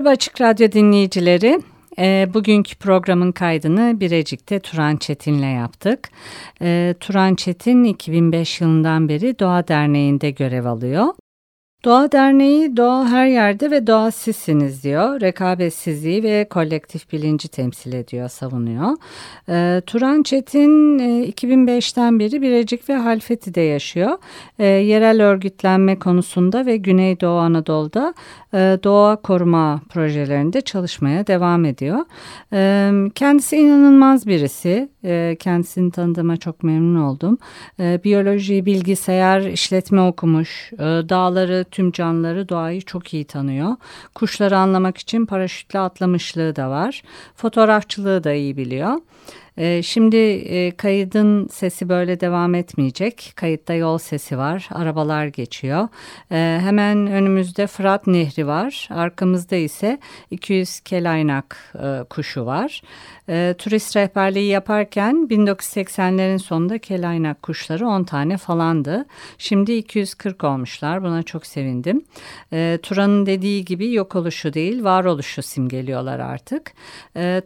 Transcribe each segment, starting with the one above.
Merhaba Açık Radyo dinleyicileri. E, bugünkü programın kaydını Birecik'te Turan Çetin'le yaptık. E, Turan Çetin 2005 yılından beri Doğa Derneği'nde görev alıyor. Doğa Derneği doğa her yerde ve doğa sizsiniz diyor. Rekabetsizliği ve kolektif bilinci temsil ediyor, savunuyor. E, Turan Çetin e, 2005'ten beri Birecik ve Halfeti'de yaşıyor. E, yerel örgütlenme konusunda ve Güneydoğu Anadolu'da e, doğa koruma projelerinde çalışmaya devam ediyor. E, kendisi inanılmaz birisi. E, kendisini tanıdığıma çok memnun oldum. E, biyoloji, bilgisayar, işletme okumuş. E, dağları, tüm canlıları, doğayı çok iyi tanıyor. Kuşları anlamak için paraşütle atlamışlığı da var. Fotoğrafçılığı da iyi biliyor. Ee, şimdi e, kaydın sesi böyle devam etmeyecek. Kayıtta yol sesi var. Arabalar geçiyor. Ee, hemen önümüzde Fırat Nehri var. Arkamızda ise 200 kelaynak e, kuşu var. Ee, turist rehberliği yaparken 1980'lerin sonunda kelaynak kuşları 10 tane falandı. Şimdi 240 olmuşlar. Buna çok sevindim. Turan'ın dediği gibi yok oluşu değil varoluşu simgeliyorlar artık.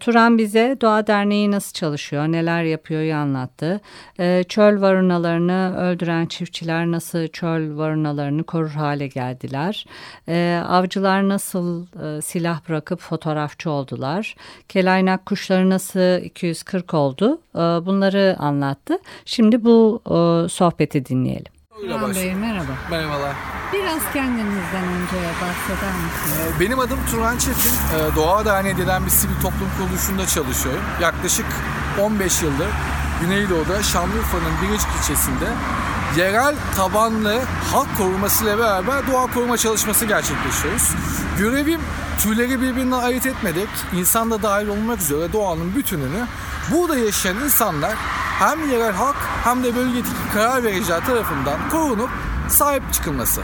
Turan bize Doğa Derneği nasıl çalışıyor? Çalışıyor, neler yapıyor anlattı. E, çöl varunalarını öldüren çiftçiler nasıl çöl varunalarını korur hale geldiler. E, avcılar nasıl e, silah bırakıp fotoğrafçı oldular. Kelaynak kuşları nasıl 240 oldu e, bunları anlattı. Şimdi bu e, sohbeti dinleyelim. Turan Bey merhaba. Merhabalar. Biraz kendinizden önce bahseder misiniz? Ee, benim adım Turan Çetin. Ee, Doğa Derneği denen bir sivil toplum kuruluşunda çalışıyorum. Yaklaşık 15 yıldır Güneydoğu'da Şanlıurfa'nın Birecik ilçesinde yerel tabanlı halk korumasıyla beraber doğa koruma çalışması gerçekleştiriyoruz. Görevim türleri birbirinden ayırt etmedik, insan da dahil olmak üzere doğanın bütününü burada yaşayan insanlar hem yerel halk hem de bölgedeki karar vericiler tarafından korunup sahip çıkılması.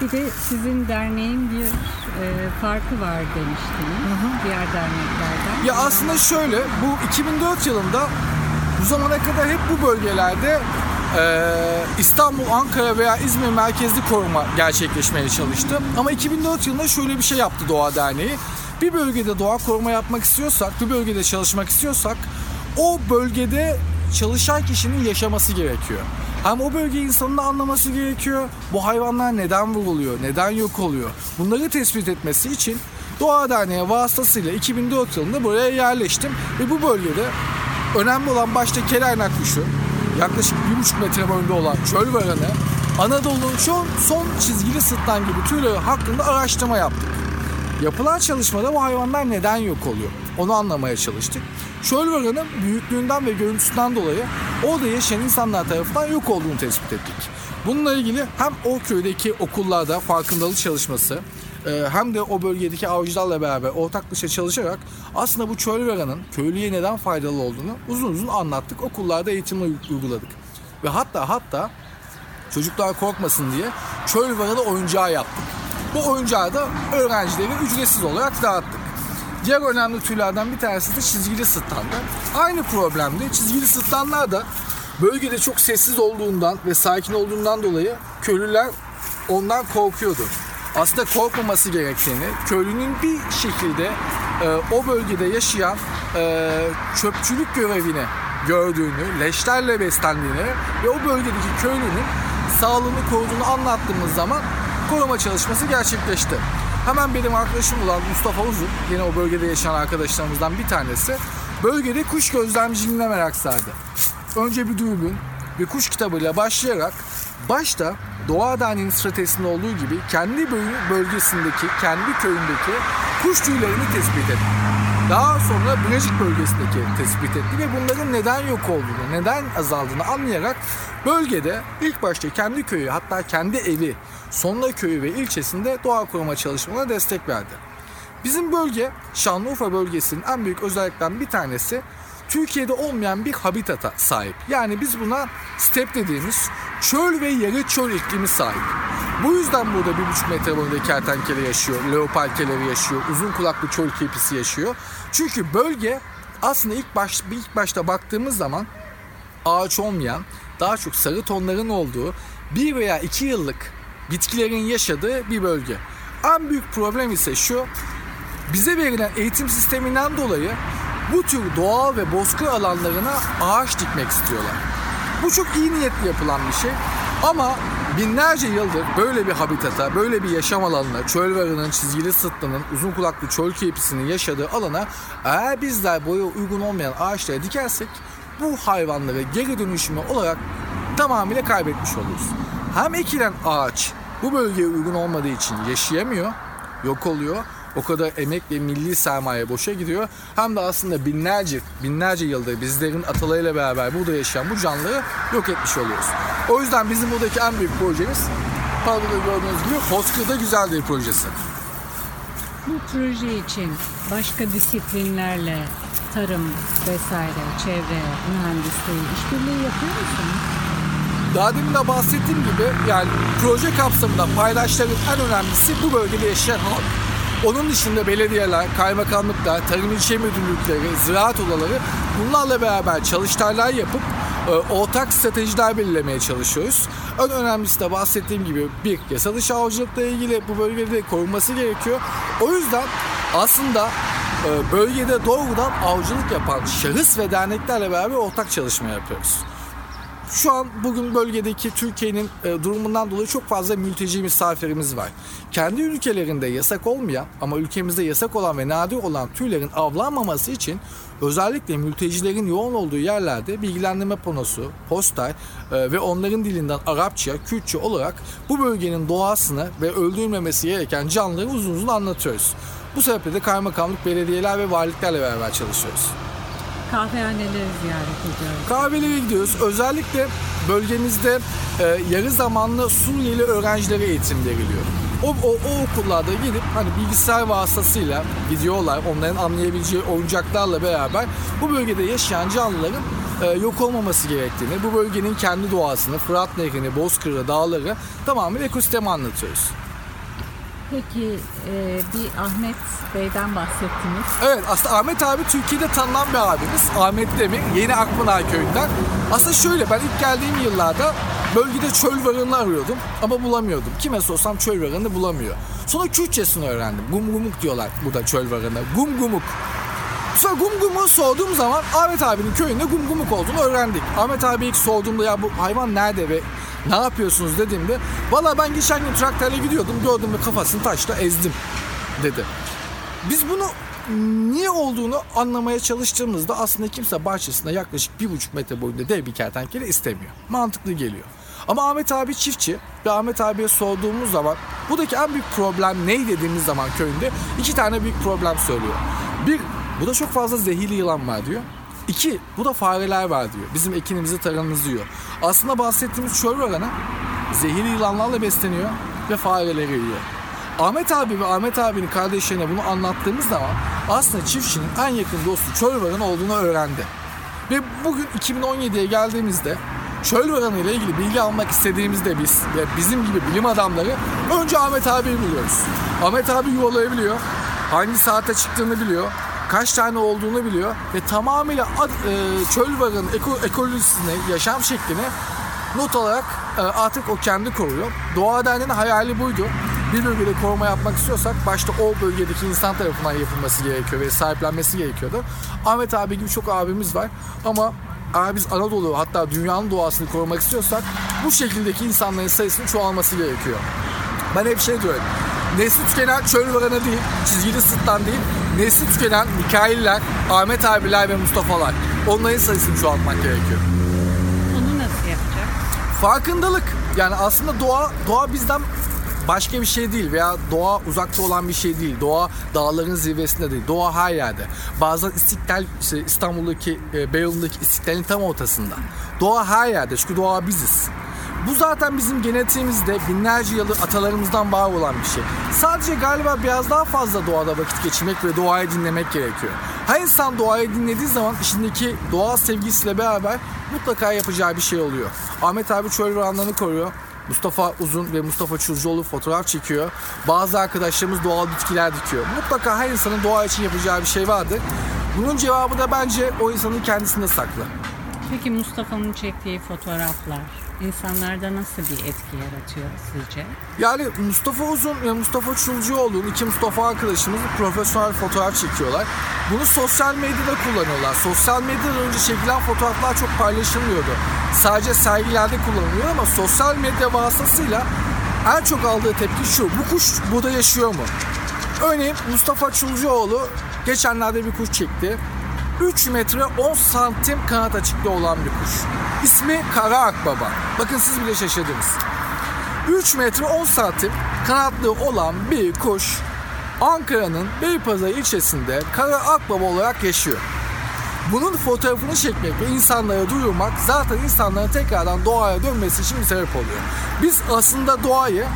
Bir de sizin derneğin bir e, farkı var demiştiniz hı hı. diğer derneklerden. Ya aslında şöyle bu 2004 yılında bu zamana kadar hep bu bölgelerde e, İstanbul, Ankara veya İzmir merkezli koruma gerçekleşmeye çalıştı. Ama 2004 yılında şöyle bir şey yaptı Doğa Derneği. Bir bölgede doğa koruma yapmak istiyorsak, bir bölgede çalışmak istiyorsak o bölgede çalışan kişinin yaşaması gerekiyor. Hem o bölge insanın anlaması gerekiyor. Bu hayvanlar neden vuruluyor, neden yok oluyor? Bunları tespit etmesi için Doğa Derneği vasıtasıyla 2004 yılında buraya yerleştim. Ve bu bölgede önemli olan başta kelaynak kuşu, yaklaşık 1,5 metre boyunda olan çöl varanı, Anadolu'nun son, son çizgili sırtlan gibi türleri hakkında araştırma yaptık. Yapılan çalışmada bu hayvanlar neden yok oluyor? Onu anlamaya çalıştık. Çöl varanın büyüklüğünden ve görüntüsünden dolayı orada yaşayan insanlar tarafından yok olduğunu tespit ettik. Bununla ilgili hem o köydeki okullarda farkındalık çalışması hem de o bölgedeki avcılarla beraber ortaklaşa çalışarak aslında bu çöl varanın köylüye neden faydalı olduğunu uzun uzun anlattık. Okullarda eğitimle uyguladık. Ve hatta hatta çocuklar korkmasın diye çöl varanı oyuncağı yaptık. Bu oyuncağı da öğrencilere ücretsiz olarak dağıttık. Diğer önemli türlerden bir tanesi de çizgili sırtlanlar. Aynı problemde çizgili sırtlanlar da bölgede çok sessiz olduğundan ve sakin olduğundan dolayı köylüler ondan korkuyordu. Aslında korkmaması gerektiğini, köylünün bir şekilde e, o bölgede yaşayan e, çöpçülük görevini gördüğünü, leşlerle beslendiğini ve o bölgedeki köylünün sağlığını koruduğunu anlattığımız zaman koruma çalışması gerçekleşti. Hemen benim arkadaşım olan Mustafa Uzun, yine o bölgede yaşayan arkadaşlarımızdan bir tanesi, bölgede kuş gözlemciliğine merak sardı. Önce bir dürbün ve kuş kitabıyla başlayarak başta Doğa Derneği'nin stratejisinde olduğu gibi kendi bölgesindeki, kendi köyündeki kuş tüylerini tespit etti. daha sonra Bilecik bölgesindeki tespit etti ve bunların neden yok olduğunu, neden azaldığını anlayarak bölgede ilk başta kendi köyü hatta kendi evi, Sonla köyü ve ilçesinde doğa koruma çalışmalarına destek verdi. Bizim bölge Şanlıurfa bölgesinin en büyük özelliklerinden bir tanesi Türkiye'de olmayan bir habitata sahip. Yani biz buna step dediğimiz çöl ve yarı çöl iklimi sahip. Bu yüzden burada bir buçuk metre boyunda kertenkele yaşıyor, leopar keleri yaşıyor, uzun kulaklı çöl kirpisi yaşıyor. Çünkü bölge aslında ilk, baş, ilk başta baktığımız zaman ağaç olmayan, daha çok sarı tonların olduğu bir veya iki yıllık bitkilerin yaşadığı bir bölge. En büyük problem ise şu, bize verilen eğitim sisteminden dolayı bu tür doğal ve bozkır alanlarına ağaç dikmek istiyorlar. Bu çok iyi niyetli yapılan bir şey ama binlerce yıldır böyle bir habitata, böyle bir yaşam alanına, çöl varının, çizgili sıtlının, uzun kulaklı çöl kepisinin yaşadığı alana eğer bizler boya uygun olmayan ağaçları dikersek bu hayvanları geri dönüşümü olarak tamamıyla kaybetmiş oluruz. Hem ekilen ağaç bu bölgeye uygun olmadığı için yaşayamıyor, yok oluyor o kadar emek ve milli sermaye boşa gidiyor. Hem de aslında binlerce, binlerce yıldır bizlerin atalarıyla beraber burada yaşayan bu canlıları yok etmiş oluyoruz. O yüzden bizim buradaki en büyük projemiz Pardon gördüğünüz gibi Bozkır'da Güzeldir projesi. Bu proje için başka disiplinlerle tarım vesaire, çevre, mühendisliği işbirliği yapıyor musunuz? Daha demin de bahsettiğim gibi yani proje kapsamında paydaşların en önemlisi bu bölgede yaşayan halk. Onun dışında belediyeler, kaymakamlıklar, tarım ilçe müdürlükleri, ziraat odaları bunlarla beraber çalıştaylar yapıp e, ortak stratejiler belirlemeye çalışıyoruz. En önemlisi de bahsettiğim gibi bir yasa dışı avcılıkla ilgili bu bölgede korunması gerekiyor. O yüzden aslında e, bölgede doğrudan avcılık yapan şahıs ve derneklerle beraber ortak çalışma yapıyoruz. Şu an bugün bölgedeki Türkiye'nin e, durumundan dolayı çok fazla mülteci misafirimiz var. Kendi ülkelerinde yasak olmayan ama ülkemizde yasak olan ve nadir olan türlerin avlanmaması için özellikle mültecilerin yoğun olduğu yerlerde bilgilendirme panosu, poster e, ve onların dilinden Arapça, Kürtçe olarak bu bölgenin doğasını ve öldürülmemesi gereken canlıları uzun uzun anlatıyoruz. Bu sebeple de kaymakamlık, belediyeler ve valiliklerle beraber çalışıyoruz kahvehaneleri ziyaret ediyoruz. Kahvelere gidiyoruz. Özellikle bölgemizde e, yarı zamanlı Suriyeli öğrencilere eğitim veriliyor. O, o, o okullarda gidip hani bilgisayar vasıtasıyla videolar, onların anlayabileceği oyuncaklarla beraber bu bölgede yaşayan canlıların e, yok olmaması gerektiğini, bu bölgenin kendi doğasını, Fırat Nehri'ni, Bozkır'ı, dağları tamamen ekosistemi anlatıyoruz. Peki e, bir Ahmet Bey'den bahsettiniz. Evet aslında Ahmet abi Türkiye'de tanınan bir abimiz. Ahmet Demir Yeni Akpınar köyünden. Aslında şöyle ben ilk geldiğim yıllarda bölgede çöl varını arıyordum ama bulamıyordum. Kime sorsam çöl varını bulamıyor. Sonra Kürtçesini öğrendim. Gum gumuk diyorlar burada çöl varına. Gum gumuk. Sonra gum gumu sorduğum zaman Ahmet abinin köyünde gum gumuk olduğunu öğrendik. Ahmet abi ilk sorduğumda ya bu hayvan nerede ve ne yapıyorsunuz dediğimde valla ben geçen gün traktörle gidiyordum gördüm ve kafasını taşla ezdim dedi. Biz bunu niye olduğunu anlamaya çalıştığımızda aslında kimse bahçesinde yaklaşık bir buçuk metre boyunda dev bir kertenkele istemiyor. Mantıklı geliyor. Ama Ahmet abi çiftçi ve Ahmet abiye sorduğumuz zaman buradaki en büyük problem ne dediğimiz zaman köyünde iki tane büyük problem söylüyor. Bir, bu da çok fazla zehirli yılan var diyor. İki, bu da fareler var diyor. Bizim ekinimizi tarımımızı yiyor. Aslında bahsettiğimiz çöl oranı zehirli yılanlarla besleniyor ve fareleri yiyor. Ahmet abi ve Ahmet abinin kardeşlerine bunu anlattığımız zaman aslında çiftçinin en yakın dostu çöl olduğunu öğrendi. Ve bugün 2017'ye geldiğimizde çöl varanı ile ilgili bilgi almak istediğimizde biz ve bizim gibi bilim adamları önce Ahmet abiyi buluyoruz. Ahmet abi yuvalayabiliyor. Hangi saate çıktığını biliyor kaç tane olduğunu biliyor ve tamamıyla ad, e, çöl varın eko, ekolojisini, yaşam şeklini not alarak e, artık o kendi koruyor. Doğa Derneği'nin hayali buydu. Bir bölgede koruma yapmak istiyorsak başta o bölgedeki insan tarafından yapılması gerekiyor ve sahiplenmesi gerekiyordu. Ahmet abi gibi çok abimiz var ama eğer biz Anadolu hatta dünyanın doğasını korumak istiyorsak bu şekildeki insanların sayısının çoğalması gerekiyor. Ben hep şey diyorum. Nesli tükenen çöl varanı değil, çizgili sırttan değil, nesli tükenen Mikailler, Ahmet abiler ve Mustafa'lar. Onların sayısını çoğaltmak gerekiyor. Onu nasıl yapacak? Farkındalık. Yani aslında doğa doğa bizden başka bir şey değil veya doğa uzakta olan bir şey değil. Doğa dağların zirvesinde değil. Doğa her yerde. Bazen İstiklal, işte İstanbul'daki, e, Beyoğlu'ndaki İstiklal'in tam ortasında. Doğa her yerde çünkü doğa biziz. Bu zaten bizim genetiğimizde binlerce yıldır atalarımızdan var olan bir şey. Sadece galiba biraz daha fazla doğada vakit geçirmek ve doğayı dinlemek gerekiyor. Her insan doğayı dinlediği zaman içindeki doğa sevgisiyle beraber mutlaka yapacağı bir şey oluyor. Ahmet abi çöl ve koruyor. Mustafa Uzun ve Mustafa Çulcuoğlu fotoğraf çekiyor. Bazı arkadaşlarımız doğal bitkiler dikiyor. Mutlaka her insanın doğa için yapacağı bir şey vardır. Bunun cevabı da bence o insanın kendisinde saklı. Peki Mustafa'nın çektiği fotoğraflar insanlarda nasıl bir etki yaratıyor sizce? Yani Mustafa Uzun ve Mustafa Çulcuoğlu'nun iki Mustafa arkadaşımız profesyonel fotoğraf çekiyorlar. Bunu sosyal medyada kullanıyorlar. Sosyal medyadan önce çekilen fotoğraflar çok paylaşılmıyordu. Sadece sergilerde kullanılıyor ama sosyal medya vasıtasıyla en çok aldığı tepki şu. Bu kuş burada yaşıyor mu? Örneğin Mustafa Çulcuoğlu geçenlerde bir kuş çekti. 3 metre 10 santim kanat açıklığı olan bir kuş. İsmi Kara Akbaba. Bakın siz bile şaşırdınız. 3 metre 10 santim kanatlı olan bir kuş Ankara'nın Beypazarı ilçesinde Kara Akbaba olarak yaşıyor. Bunun fotoğrafını çekmek ve insanlara duyurmak zaten insanların tekrardan doğaya dönmesi için bir sebep oluyor. Biz aslında doğayı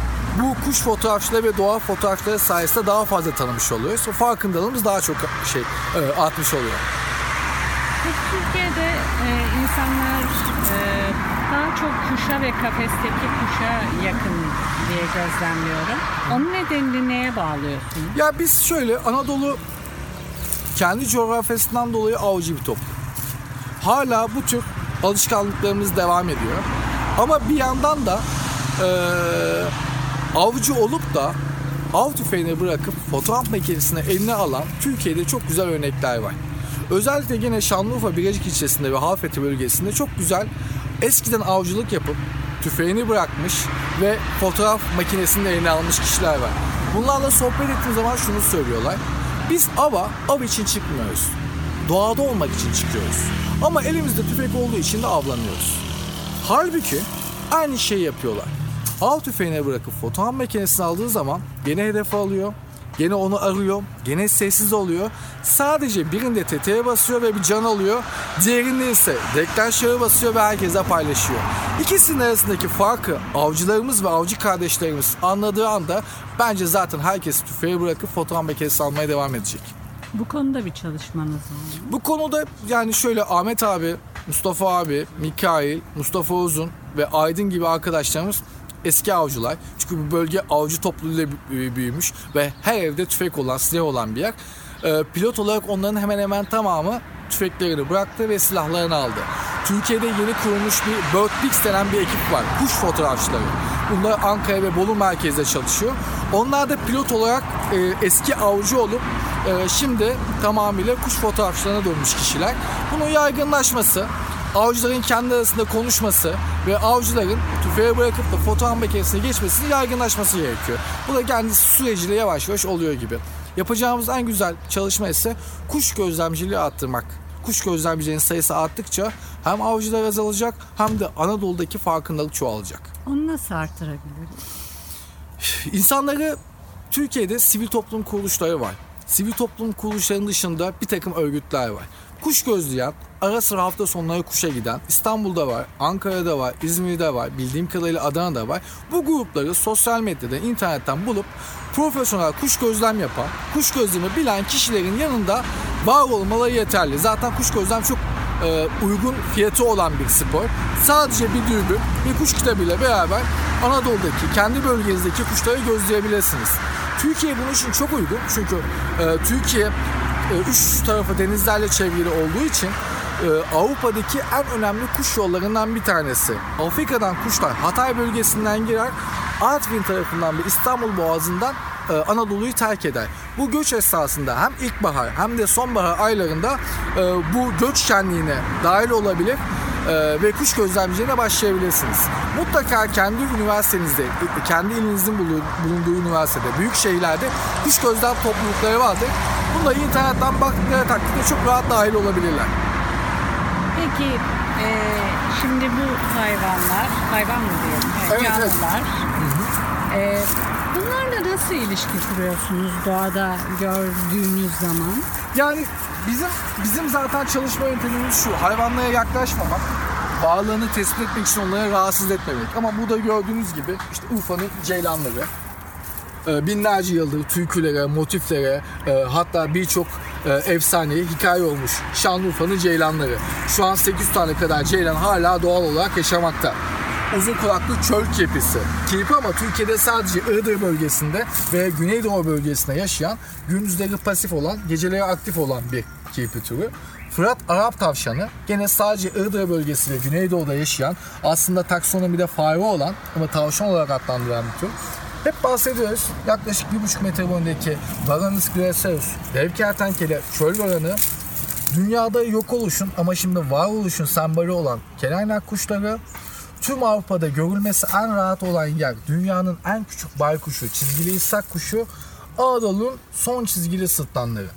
bu kuş fotoğrafçıları ve doğa fotoğrafçıları sayesinde daha fazla tanımış oluyoruz. Farkındalığımız daha çok şey e, artmış oluyor. Türkiye'de e, insanlar e, daha çok kuşa ve kafesteki kuşa yakın diye gözlemliyorum. Onun nedenini neye bağlıyorsunuz? Ya biz şöyle Anadolu kendi coğrafyasından dolayı avcı bir toplum. Hala bu tür alışkanlıklarımız devam ediyor. Ama bir yandan da e, avcı olup da av tüfeğini bırakıp fotoğraf makinesini eline alan Türkiye'de çok güzel örnekler var. Özellikle yine Şanlıurfa Birecik ilçesinde ve Halfeti bölgesinde çok güzel eskiden avcılık yapıp tüfeğini bırakmış ve fotoğraf makinesini eline almış kişiler var. Bunlarla sohbet ettiğim zaman şunu söylüyorlar. Biz ava av için çıkmıyoruz. Doğada olmak için çıkıyoruz. Ama elimizde tüfek olduğu için de avlanıyoruz. Halbuki aynı şeyi yapıyorlar. Av tüfeğine bırakıp fotoğraf makinesini aldığı zaman gene hedef alıyor. Gene onu arıyor. Gene sessiz oluyor. Sadece birinde tetiğe basıyor ve bir can alıyor. Diğerinde ise deklanşöre basıyor ve herkese paylaşıyor. İkisinin arasındaki farkı avcılarımız ve avcı kardeşlerimiz anladığı anda bence zaten herkes tüfeği bırakıp fotoğraf makinesi almaya devam edecek. Bu konuda bir çalışmanız var mı? Bu konuda yani şöyle Ahmet abi, Mustafa abi, Mikail, Mustafa Uzun ve Aydın gibi arkadaşlarımız eski avcılar. Çünkü bu bölge avcı topluluğuyla büyümüş ve her evde tüfek olan, silah olan bir yer. Ee, pilot olarak onların hemen hemen tamamı tüfeklerini bıraktı ve silahlarını aldı. Türkiye'de yeni kurulmuş bir Bird Pigs denen bir ekip var. Kuş fotoğrafçıları. Bunlar Ankara ve Bolu merkezde çalışıyor. Onlar da pilot olarak e, eski avcı olup e, şimdi tamamıyla kuş fotoğrafçılarına dönmüş kişiler. Bunun yaygınlaşması, avcıların kendi arasında konuşması ve avcıların tüfeğe bırakıp da fotoğraf makinesine geçmesinin yaygınlaşması gerekiyor. Bu da kendisi süreciyle yavaş yavaş oluyor gibi. Yapacağımız en güzel çalışma ise kuş gözlemciliği arttırmak. Kuş gözlemcilerin sayısı arttıkça hem avcılar azalacak hem de Anadolu'daki farkındalık çoğalacak. Onu nasıl arttırabiliriz? İnsanları Türkiye'de sivil toplum kuruluşları var. Sivil toplum kuruluşlarının dışında bir takım örgütler var. Kuş gözleyen, ara sıra hafta sonları kuşa giden İstanbul'da var, Ankara'da var, İzmir'de var, bildiğim kadarıyla Adana'da var. Bu grupları sosyal medyada, internetten bulup profesyonel kuş gözlem yapan, kuş gözlemi bilen kişilerin yanında var olmaları yeterli. Zaten kuş gözlem çok e, uygun fiyatı olan bir spor. Sadece bir dürbün, bir kuş kitabıyla beraber Anadolu'daki, kendi bölgenizdeki kuşları gözleyebilirsiniz. Türkiye bunun için çok uygun çünkü e, Türkiye üç tarafı denizlerle çevrili olduğu için e, Avrupa'daki en önemli kuş yollarından bir tanesi. Afrika'dan kuşlar Hatay bölgesinden girer, Artvin tarafından ve İstanbul Boğazı'ndan e, Anadolu'yu terk eder. Bu göç esasında hem ilkbahar hem de sonbahar aylarında bu göç şenliğine dahil olabilir ve kuş gözlemciliğine başlayabilirsiniz. Mutlaka kendi üniversitenizde, kendi ilinizin bulunduğu üniversitede, büyük şehirlerde kuş gözlem toplulukları vardır. Bunları internetten baktıkları takdirde çok rahat dahil olabilirler. Peki e, şimdi bu hayvanlar, hayvan mı diyelim? Evet, canlılar. evet. E, Bunlarla nasıl ilişki kuruyorsunuz doğada gördüğünüz zaman? Yani bizim bizim zaten çalışma yöntemimiz şu. Hayvanlara yaklaşmamak, varlığını tespit etmek için onları rahatsız etmemek. Ama burada gördüğünüz gibi işte Urfa'nın ceylanları, binlerce yıldır türkülere, motiflere, e, hatta birçok e, efsaneye hikaye olmuş Şanlıurfa'nın ceylanları. Şu an 800 tane kadar ceylan hala doğal olarak yaşamakta. Uzun kulaklı çöl kepisi. Kirpi ama Türkiye'de sadece Iğdır bölgesinde ve Güneydoğu bölgesinde yaşayan, gündüzleri pasif olan, geceleri aktif olan bir kirpi türü. Fırat Arap tavşanı gene sadece Iğdır bölgesi ve Güneydoğu'da yaşayan aslında taksonomide fare olan ama tavşan olarak adlandırılan bir tür. Hep bahsediyoruz. Yaklaşık 1,5 metre boyundaki Varanus graceus, dev kertenkele, çöl varanı, dünyada yok oluşun ama şimdi var oluşun sembolü olan kelaynak kuşları, tüm Avrupa'da görülmesi en rahat olan yer, dünyanın en küçük baykuşu, çizgili issak kuşu, Anadolu'nun son çizgili sırtlanları.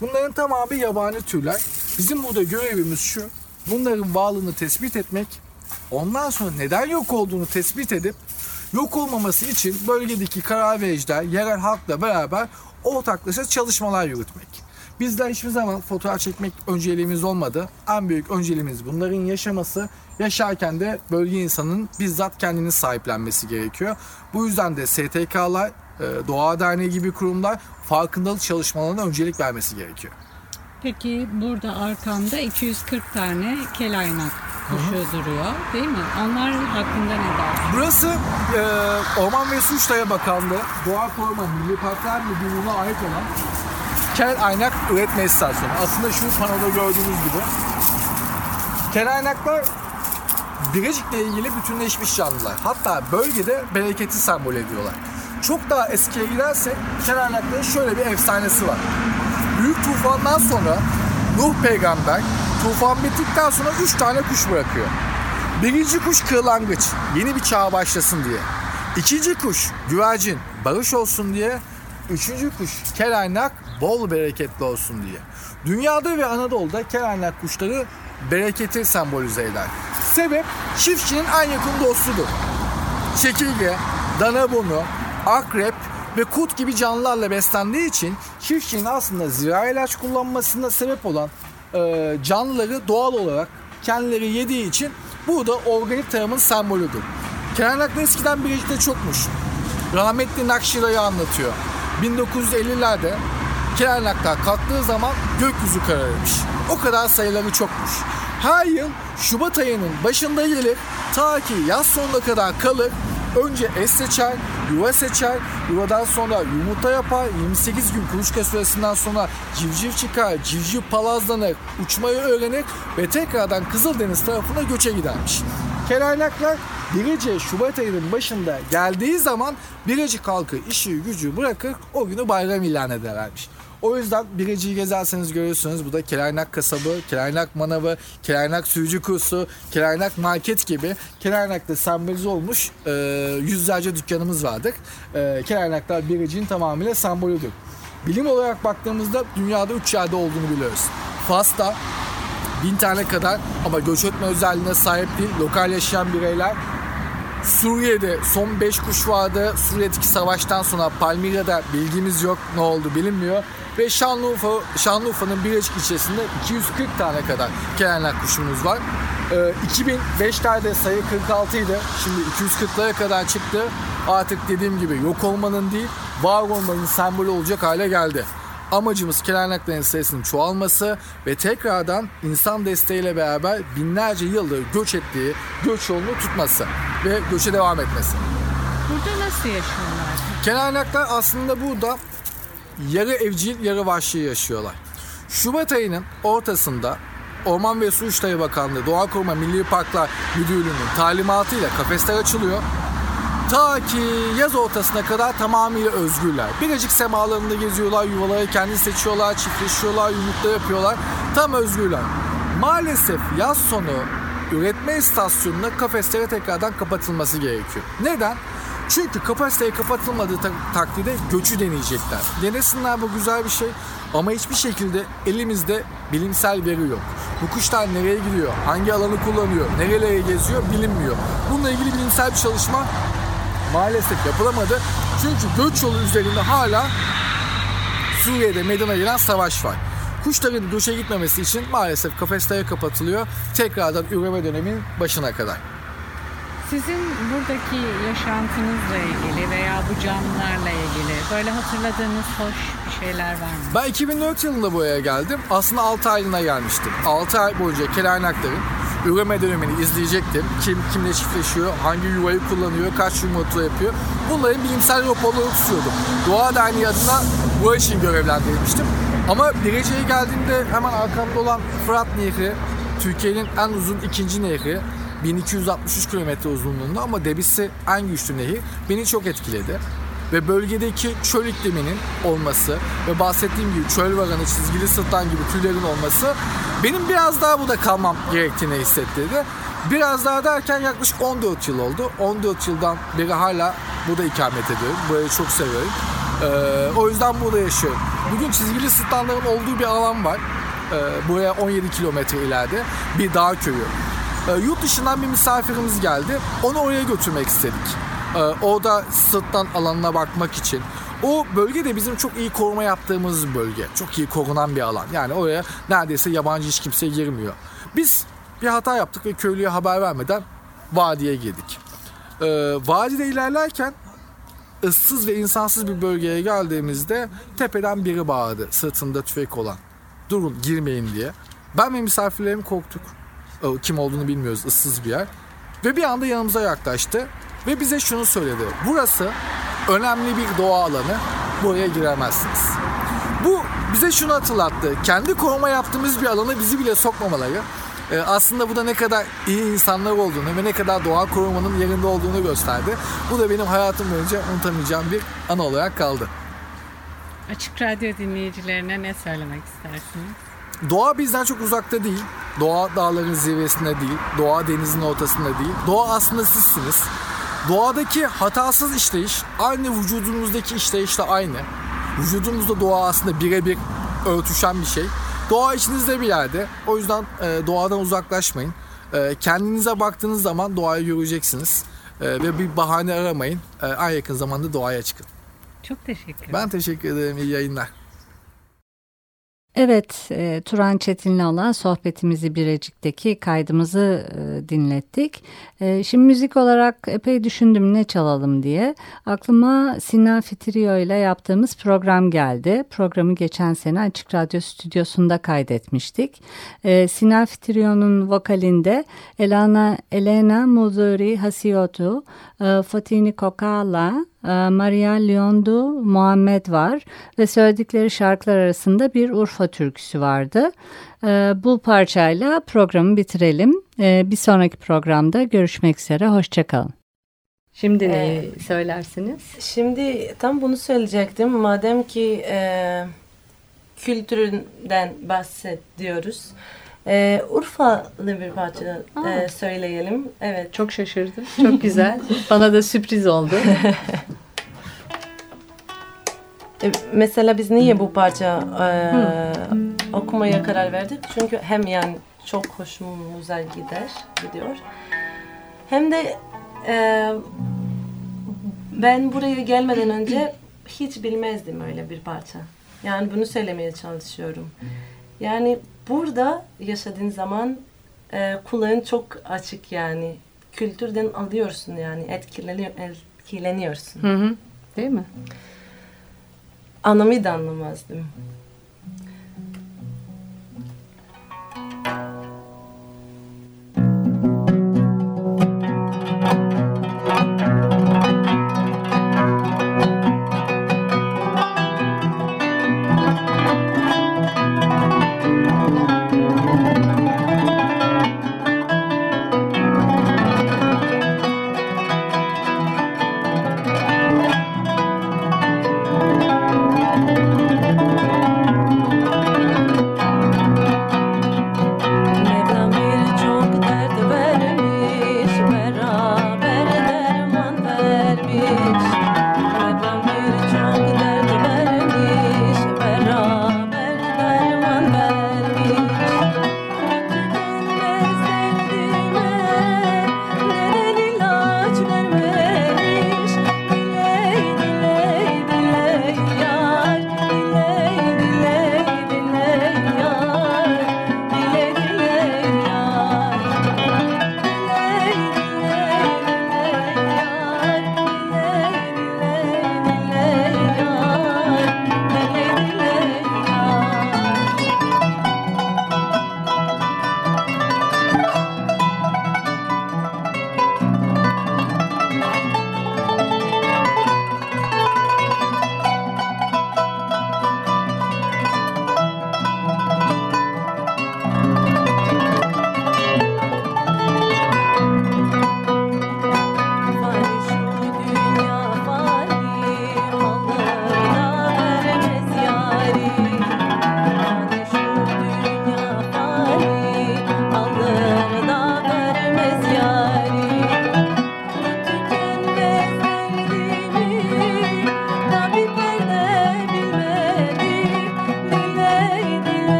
Bunların tamamı yabani türler. Bizim burada görevimiz şu, bunların varlığını tespit etmek, ondan sonra neden yok olduğunu tespit edip yok olmaması için bölgedeki karar vericiler, yerel halkla beraber ortaklaşa çalışmalar yürütmek. Bizden hiçbir zaman fotoğraf çekmek önceliğimiz olmadı. En büyük önceliğimiz bunların yaşaması. Yaşarken de bölge insanının bizzat kendini sahiplenmesi gerekiyor. Bu yüzden de STK'lar, e, Doğa Derneği gibi kurumlar farkındalık çalışmalarına öncelik vermesi gerekiyor. Peki burada arkamda 240 tane kelaynak kuşu duruyor değil mi? Onlar hakkında ne dersin? Burası e, Orman ve Su İşleri Bakanlığı, Doğa Koruma Milli Parklar Müdürlüğü'ne ait olan kel aynak üretme istasyonu. Aslında şu panoda gördüğünüz gibi. Kel aynaklar Birecik'le ilgili bütünleşmiş canlılar. Hatta bölgede bereketi sembol ediyorlar. Çok daha eskiye gidersek kel aynakların şöyle bir efsanesi var. Büyük tufandan sonra Nuh peygamber tufan bittikten sonra 3 tane kuş bırakıyor. Birinci kuş kırlangıç, yeni bir çağ başlasın diye. İkinci kuş güvercin, barış olsun diye. Üçüncü kuş kelaynak, bol bereketli olsun diye. Dünyada ve Anadolu'da kelaynak kuşları bereketi sembolize eder. Sebep çiftçinin en yakın dostudur. Çekirge, danabonu, akrep ve kurt gibi canlılarla beslendiği için çiftçinin aslında zira ilaç kullanmasına sebep olan e, canlıları doğal olarak kendileri yediği için bu da organik tarımın sembolüdür. Kelanaklı eskiden Bilecik'te çokmuş. Rahmetli Nakşira'yı anlatıyor. 1950'lerde kelanaklar kalktığı zaman gökyüzü kararmış. O kadar sayıları çokmuş. Her yıl Şubat ayının başında gelir ta ki yaz sonuna kadar kalır. Önce eş seçer, yuva seçer, yuvadan sonra yumurta yapar, 28 gün kuluçka süresinden sonra civciv çıkar, civciv palazlanır, uçmayı öğrenir ve tekrardan Kızıldeniz tarafına göçe gidermiş. Kelaynaklar Birece Şubat ayının başında geldiği zaman Birecik halkı işi gücü bırakır o günü bayram ilan ederlermiş. O yüzden Birecik'i gezerseniz görürsünüz. Bu da Kelaynak kasabı, Kelaynak manavı, Kelaynak sürücü kursu, Kelaynak market gibi Kelaynak'ta sembolize olmuş e, yüzlerce dükkanımız vardır. E, Kelaynaklar Birecik'in tamamıyla sembolüdür. Bilim olarak baktığımızda dünyada 3 yerde olduğunu biliyoruz. Fas'ta bin tane kadar ama göç etme özelliğine sahip değil lokal yaşayan bireyler Suriye'de son 5 kuş vardı. Suriye'deki savaştan sonra Palmira'da bilgimiz yok. Ne oldu bilinmiyor. Ve Şanlıurfa, Şanlıurfa'nın Birecik ilçesinde 240 tane kadar kelenler kuşumuz var. Ee, 2005'lerde sayı 46 idi. Şimdi 240'lara kadar çıktı. Artık dediğim gibi yok olmanın değil, var olmanın sembolü olacak hale geldi. Amacımız kelenakların sayısının çoğalması ve tekrardan insan desteğiyle beraber binlerce yıldır göç ettiği göç yolunu tutması ve göçe devam etmesi. Burada nasıl yaşıyorlar? Kelenaklar aslında burada yarı evcil yarı vahşi yaşıyorlar. Şubat ayının ortasında Orman ve Su İşleri Bakanlığı Doğa Koruma Milli Parklar Müdürlüğü'nün talimatıyla kafesler açılıyor. Ta ki yaz ortasına kadar tamamıyla özgürler. Birecik semalarında geziyorlar, yuvaları kendi seçiyorlar, çiftleşiyorlar, yumurta yapıyorlar. Tam özgürler. Maalesef yaz sonu üretme istasyonuna kafeslere tekrardan kapatılması gerekiyor. Neden? Çünkü kapasiteye kapatılmadığı ta- takdirde göçü deneyecekler. Denesinler bu güzel bir şey ama hiçbir şekilde elimizde bilimsel veri yok. Bu kuşlar nereye gidiyor, hangi alanı kullanıyor, nerelere geziyor bilinmiyor. Bununla ilgili bilimsel bir çalışma maalesef yapılamadı. Çünkü göç yolu üzerinde hala Suriye'de meydana gelen savaş var. Kuşların göçe gitmemesi için maalesef kafeslere kapatılıyor. Tekrardan üreme dönemin başına kadar. Sizin buradaki yaşantınızla ilgili veya bu canlılarla ilgili böyle hatırladığınız hoş bir şeyler var mı? Ben 2004 yılında buraya geldim. Aslında 6 aylığına gelmiştim. 6 ay boyunca kelaynakların üreme dönemini izleyecektim. Kim kimle çiftleşiyor, hangi yuvayı kullanıyor, kaç yumurta yapıyor. Bunların bilimsel raporları tutuyordum. Doğa Derneği adına bu için görevlendirilmiştim. Ama Direce'ye geldiğimde hemen arkamda olan Fırat Nehri, Türkiye'nin en uzun ikinci nehri. 1263 kilometre uzunluğunda ama debisi en güçlü nehir beni çok etkiledi. Ve bölgedeki çöl ikliminin olması ve bahsettiğim gibi çöl varanı, çizgili sırtlan gibi tüylerin olması benim biraz daha burada kalmam gerektiğini hissettirdi. Biraz daha derken yaklaşık 14 yıl oldu. 14 yıldan beri hala burada ikamet ediyorum. Burayı çok seviyorum. Ee, o yüzden burada yaşıyorum. Bugün çizgili sırtlanların olduğu bir alan var. Ee, buraya 17 kilometre ileride bir dağ köyü. Ee, yurt dışından bir misafirimiz geldi. Onu oraya götürmek istedik. Ee, o da sırttan alanına bakmak için. O bölge de bizim çok iyi koruma yaptığımız bölge. Çok iyi korunan bir alan. Yani oraya neredeyse yabancı hiç kimse girmiyor. Biz bir hata yaptık ve köylüye haber vermeden vadiye girdik. Ee, vadide ilerlerken ıssız ve insansız bir bölgeye geldiğimizde tepeden biri bağırdı sırtında tüfek olan. Durun girmeyin diye. Ben ve misafirlerim korktuk. Ee, Kim olduğunu bilmiyoruz ıssız bir yer. Ve bir anda yanımıza yaklaştı ve bize şunu söyledi. Burası önemli bir doğa alanı. Buraya giremezsiniz. Bu bize şunu hatırlattı. Kendi koruma yaptığımız bir alana bizi bile sokmamaları e, aslında bu da ne kadar iyi insanlar olduğunu ve ne kadar doğa korumanın yerinde olduğunu gösterdi. Bu da benim hayatım boyunca unutamayacağım bir an olarak kaldı. Açık Radyo dinleyicilerine ne söylemek istersiniz? Doğa bizden çok uzakta değil. Doğa dağların zirvesinde değil. Doğa denizin ortasında değil. Doğa aslında sizsiniz. Doğadaki hatasız işleyiş aynı vücudumuzdaki işleyişle aynı. Vücudumuzda doğa aslında birebir örtüşen bir şey. Doğa içinizde bir yerde. O yüzden e, doğadan uzaklaşmayın. E, kendinize baktığınız zaman doğayı göreceksiniz. E, ve bir bahane aramayın. E, en yakın zamanda doğaya çıkın. Çok teşekkür ederim. Ben teşekkür ederim. İyi yayınlar. Evet, e, Turan Çetin'le olan sohbetimizi Birecik'teki kaydımızı e, dinlettik. E, şimdi müzik olarak epey düşündüm ne çalalım diye. Aklıma Sinan Fitrio ile yaptığımız program geldi. Programı geçen sene Açık Radyo stüdyosunda kaydetmiştik. E, Sinan Fitrio'nun vokalinde Elena, Elena Muzuri Hasiotu, e, Fatini Kokala, Maria Leondu Muhammed var ve söyledikleri şarkılar arasında bir Urfa türküsü vardı. E, bu parçayla programı bitirelim. E, bir sonraki programda görüşmek üzere. Hoşçakalın. Şimdi ne Ee, söylersiniz? Şimdi tam bunu söyleyecektim. Madem ki e, kültüründen bahsediyoruz. E, Urfalı bir parça e, söyleyelim. Evet. Çok şaşırdım. Çok güzel. Bana da sürpriz oldu. E, mesela biz niye bu parça e, okumaya karar verdik? Çünkü hem yani çok hoşumuza gider, gidiyor. Hem de e, ben buraya gelmeden önce hiç bilmezdim öyle bir parça. Yani bunu söylemeye çalışıyorum. Yani burada yaşadığın zaman e, kulağın çok açık yani. Kültürden alıyorsun yani etkileniyor, etkileniyorsun. Hı hı. Değil mi? Anlamı da anlamazdım.